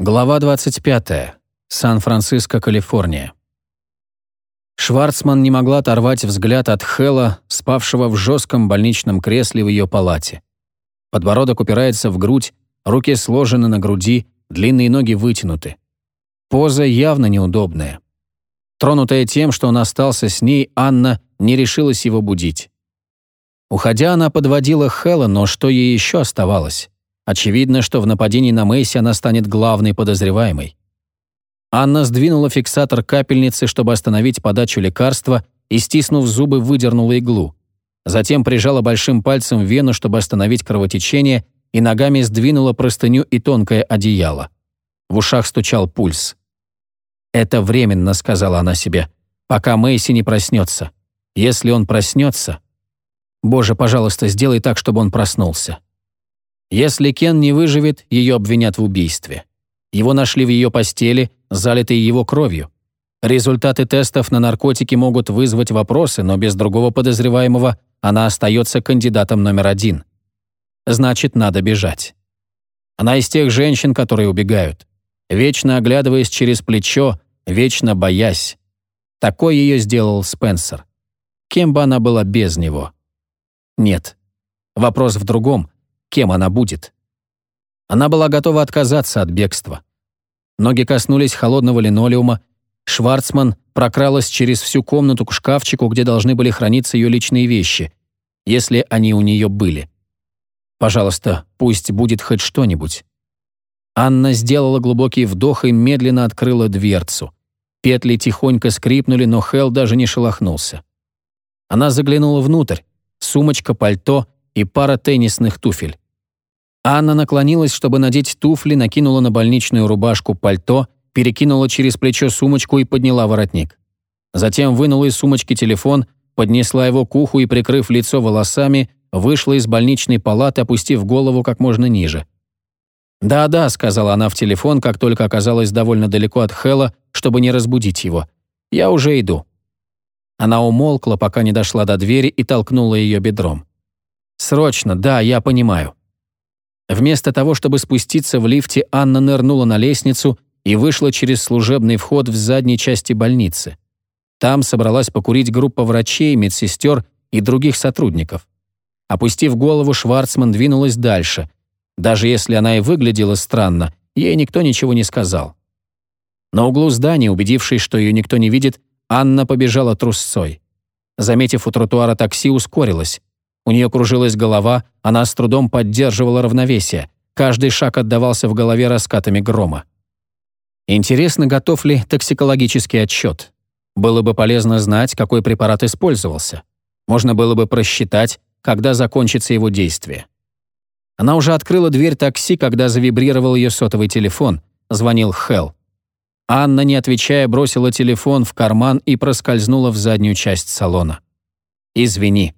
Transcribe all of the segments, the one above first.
Глава 25. Сан-Франциско, Калифорния. Шварцман не могла оторвать взгляд от Хэлла, спавшего в жестком больничном кресле в ее палате. Подбородок упирается в грудь, руки сложены на груди, длинные ноги вытянуты. Поза явно неудобная. Тронутая тем, что он остался с ней, Анна не решилась его будить. Уходя, она подводила Хэлла, но что ей еще оставалось? Очевидно, что в нападении на Мэйси она станет главной подозреваемой. Анна сдвинула фиксатор капельницы, чтобы остановить подачу лекарства, и, стиснув зубы, выдернула иглу. Затем прижала большим пальцем вену, чтобы остановить кровотечение, и ногами сдвинула простыню и тонкое одеяло. В ушах стучал пульс. «Это временно», — сказала она себе, — «пока Мэйси не проснется. Если он проснется...» «Боже, пожалуйста, сделай так, чтобы он проснулся». Если Кен не выживет, ее обвинят в убийстве. Его нашли в ее постели, залитой его кровью. Результаты тестов на наркотики могут вызвать вопросы, но без другого подозреваемого она остается кандидатом номер один. Значит, надо бежать. Она из тех женщин, которые убегают. Вечно оглядываясь через плечо, вечно боясь. Такой ее сделал Спенсер. Кем бы она была без него? Нет. Вопрос в другом кем она будет. Она была готова отказаться от бегства. Ноги коснулись холодного линолеума, Шварцман прокралась через всю комнату к шкафчику, где должны были храниться ее личные вещи, если они у нее были. Пожалуйста, пусть будет хоть что-нибудь. Анна сделала глубокий вдох и медленно открыла дверцу. Петли тихонько скрипнули, но Хелл даже не шелохнулся. Она заглянула внутрь. Сумочка, пальто и пара теннисных туфель. Анна наклонилась, чтобы надеть туфли, накинула на больничную рубашку пальто, перекинула через плечо сумочку и подняла воротник. Затем вынула из сумочки телефон, поднесла его к уху и, прикрыв лицо волосами, вышла из больничной палаты, опустив голову как можно ниже. «Да-да», — сказала она в телефон, как только оказалась довольно далеко от Хэлла, чтобы не разбудить его. «Я уже иду». Она умолкла, пока не дошла до двери и толкнула ее бедром. «Срочно, да, я понимаю». Вместо того, чтобы спуститься в лифте, Анна нырнула на лестницу и вышла через служебный вход в задней части больницы. Там собралась покурить группа врачей, медсестер и других сотрудников. Опустив голову, Шварцман двинулась дальше. Даже если она и выглядела странно, ей никто ничего не сказал. На углу здания, убедившись, что ее никто не видит, Анна побежала трусцой. Заметив у тротуара такси, ускорилась. У нее кружилась голова, она с трудом поддерживала равновесие. Каждый шаг отдавался в голове раскатами грома. Интересно, готов ли токсикологический отчет? Было бы полезно знать, какой препарат использовался. Можно было бы просчитать, когда закончится его действие. Она уже открыла дверь такси, когда завибрировал ее сотовый телефон. Звонил Хелл. Анна, не отвечая, бросила телефон в карман и проскользнула в заднюю часть салона. «Извини»,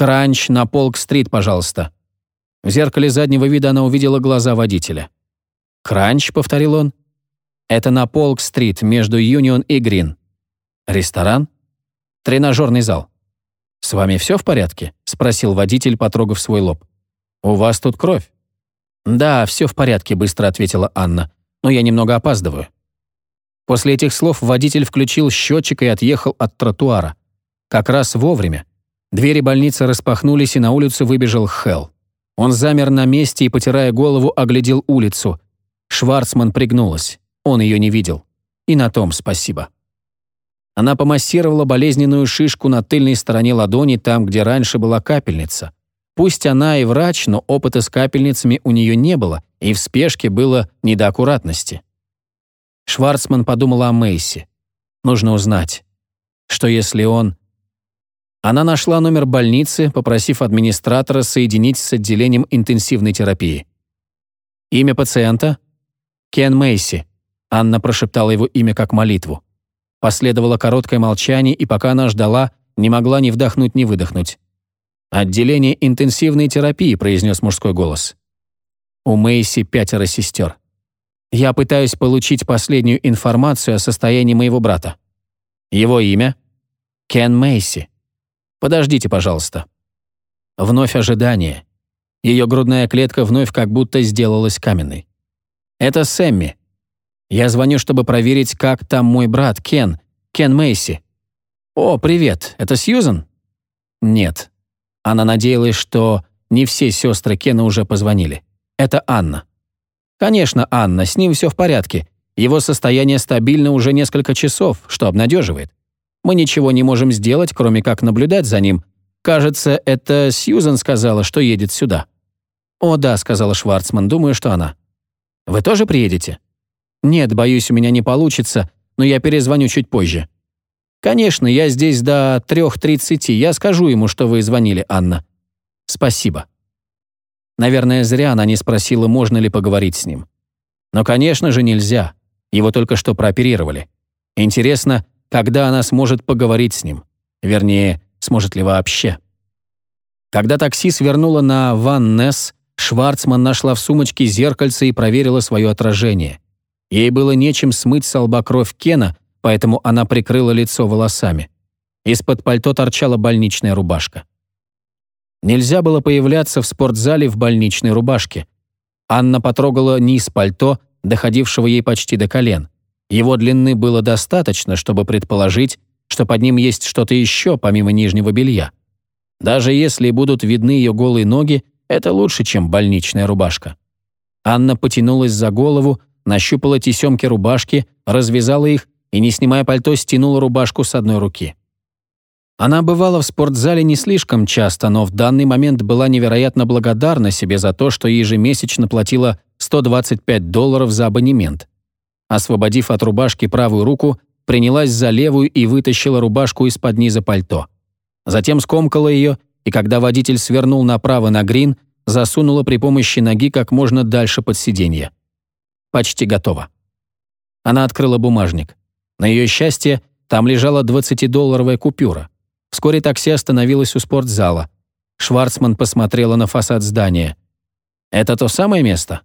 «Кранч на Полк-стрит, пожалуйста». В зеркале заднего вида она увидела глаза водителя. «Кранч», — повторил он. «Это на Полк-стрит, между Юнион и Грин». «Ресторан?» «Тренажерный зал». «С вами все в порядке?» — спросил водитель, потрогав свой лоб. «У вас тут кровь?» «Да, все в порядке», — быстро ответила Анна. «Но я немного опаздываю». После этих слов водитель включил счетчик и отъехал от тротуара. Как раз вовремя. Двери больницы распахнулись, и на улицу выбежал Хелл. Он замер на месте и, потирая голову, оглядел улицу. Шварцман пригнулась. Он ее не видел. И на том спасибо. Она помассировала болезненную шишку на тыльной стороне ладони, там, где раньше была капельница. Пусть она и врач, но опыта с капельницами у нее не было, и в спешке было не до аккуратности. Шварцман подумала о Мейси. Нужно узнать, что если он она нашла номер больницы, попросив администратора соединить с отделением интенсивной терапии. Имя пациента? Кен Мейси. Анна прошептала его имя как молитву. Последовало короткое молчание, и пока она ждала, не могла ни вдохнуть, ни выдохнуть. «Отделение интенсивной терапии», — произнес мужской голос. У Мейси пятеро сестер. «Я пытаюсь получить последнюю информацию о состоянии моего брата. Его имя? Кен Мейси. Подождите, пожалуйста». Вновь ожидание. Ее грудная клетка вновь как будто сделалась каменной. «Это Сэмми. Я звоню, чтобы проверить, как там мой брат Кен, Кен Мейси». «О, привет, это Сьюзан?» «Нет». Она надеялась, что не все сестры Кена уже позвонили. Это Анна. «Конечно, Анна, с ним все в порядке. Его состояние стабильно уже несколько часов, что обнадеживает. Мы ничего не можем сделать, кроме как наблюдать за ним. Кажется, это Сьюзан сказала, что едет сюда». «О, да», — сказала Шварцман, — «думаю, что она». «Вы тоже приедете?» «Нет, боюсь, у меня не получится, но я перезвоню чуть позже». «Конечно, я здесь до 3.30, я скажу ему, что вы звонили, Анна». «Спасибо». Наверное, зря она не спросила, можно ли поговорить с ним. Но, конечно же, нельзя. Его только что прооперировали. Интересно, когда она сможет поговорить с ним? Вернее, сможет ли вообще? Когда такси свернуло на Ван Несс, Шварцман нашла в сумочке зеркальце и проверила свое отражение. Ей было нечем смыть с лба кровь Кена, поэтому она прикрыла лицо волосами. Из-под пальто торчала больничная рубашка. Нельзя было появляться в спортзале в больничной рубашке. Анна потрогала низ пальто, доходившего ей почти до колен. Его длины было достаточно, чтобы предположить, что под ним есть что-то еще, помимо нижнего белья. Даже если будут видны ее голые ноги, это лучше, чем больничная рубашка. Анна потянулась за голову, нащупала тесемки рубашки, развязала их и, не снимая пальто, стянула рубашку с одной руки. Она бывала в спортзале не слишком часто, но в данный момент была невероятно благодарна себе за то, что ежемесячно платила 125 долларов за абонемент. Освободив от рубашки правую руку, принялась за левую и вытащила рубашку из-под низа пальто. Затем скомкала ее, и когда водитель свернул направо на грин, засунула при помощи ноги как можно дальше под сиденье. Почти готово. Она открыла бумажник. На ее счастье, там лежала 20-долларовая купюра. Вскоре такси остановилось у спортзала. Шварцман посмотрела на фасад здания. «Это то самое место?»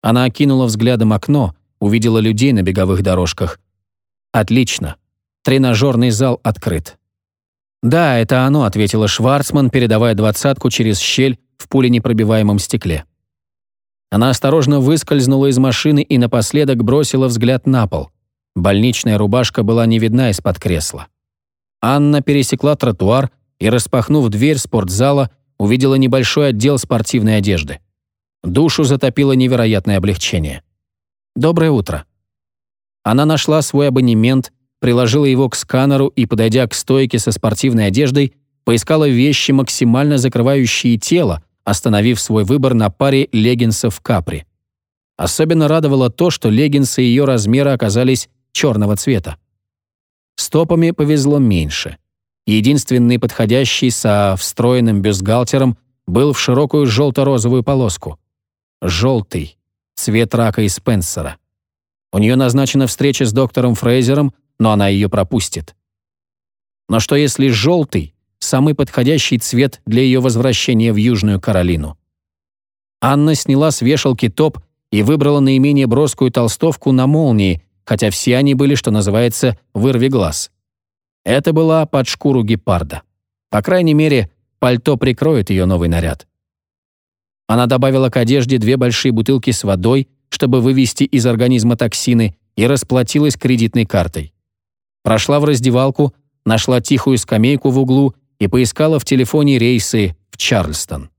Она окинула взглядом окно, увидела людей на беговых дорожках. «Отлично. Тренажерный зал открыт». «Да, это оно», — ответила Шварцман, передавая двадцатку через щель в пуленепробиваемом стекле. Она осторожно выскользнула из машины и напоследок бросила взгляд на пол. Больничная рубашка была не видна из-под кресла. Анна пересекла тротуар и, распахнув дверь спортзала, увидела небольшой отдел спортивной одежды. Душу затопило невероятное облегчение. «Доброе утро». Она нашла свой абонемент, приложила его к сканеру и, подойдя к стойке со спортивной одеждой, поискала вещи, максимально закрывающие тело, остановив свой выбор на паре леггинсов капри. Особенно радовало то, что леггинсы ее размера оказались черного цвета. Стопами повезло меньше. Единственный подходящий со встроенным бюстгальтером был в широкую желто-розовую полоску. Желтый. Цвет рака и Спенсера. У нее назначена встреча с доктором Фрейзером, но она ее пропустит. Но что если желтый — самый подходящий цвет для ее возвращения в Южную Каролину? Анна сняла с вешалки топ и выбрала наименее броскую толстовку на молнии, хотя все они были, что называется, вырви глаз. Это была под шкуру гепарда. По крайней мере, пальто прикроет ее новый наряд. Она добавила к одежде две большие бутылки с водой, чтобы вывести из организма токсины, и расплатилась кредитной картой. Прошла в раздевалку, нашла тихую скамейку в углу и поискала в телефоне рейсы в Чарльстон.